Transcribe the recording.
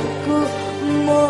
aku mau